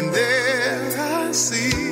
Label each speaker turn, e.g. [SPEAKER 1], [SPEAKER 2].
[SPEAKER 1] and
[SPEAKER 2] there I see.